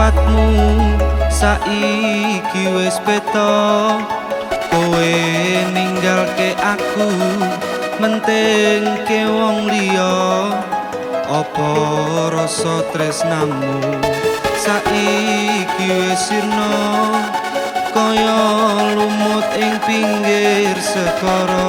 sifatmu saiki wis peto kowe ninggalke aku mentingke wong liya. Apa rasa tresnamu? Saiki wis sirna. Kaya lumut ing pinggir sekara